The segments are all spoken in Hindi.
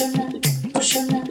生呢？不生呢？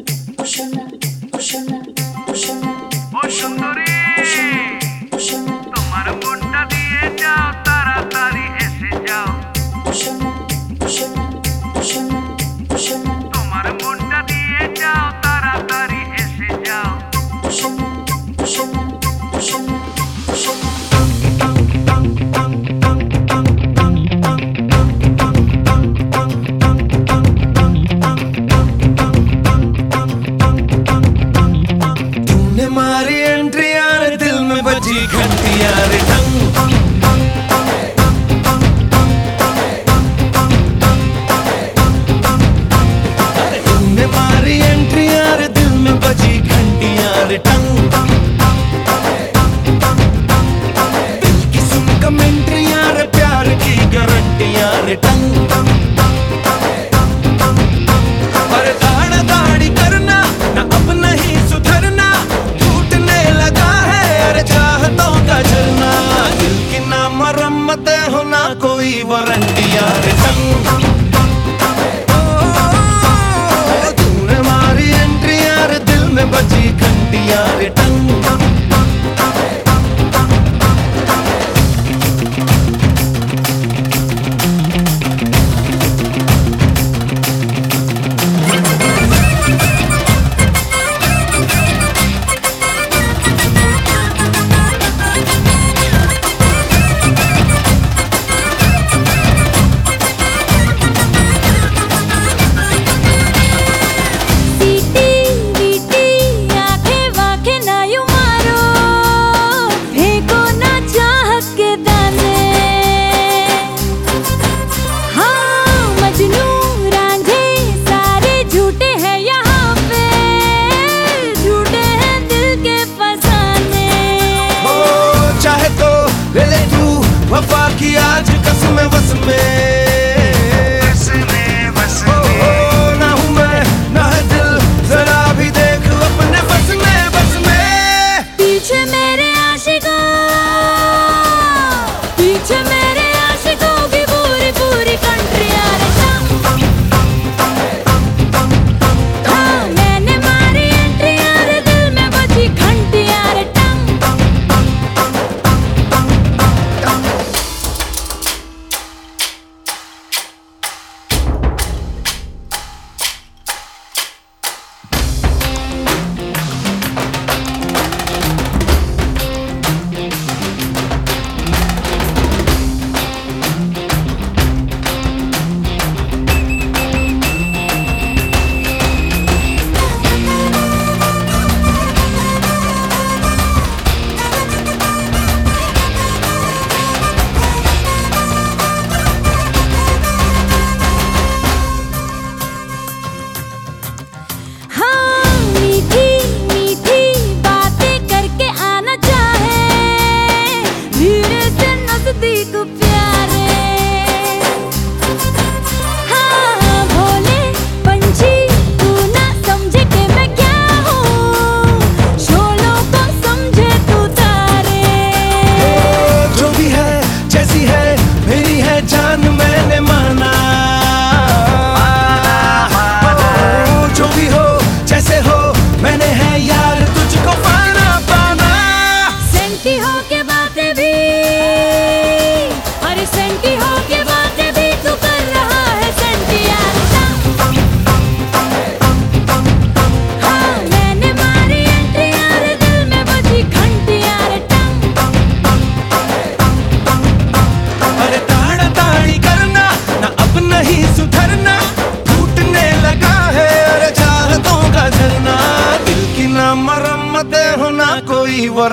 के बातें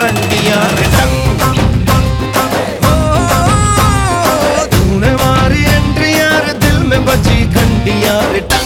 रंगिया तूने मारी दिल में बची खंडिया रिटंग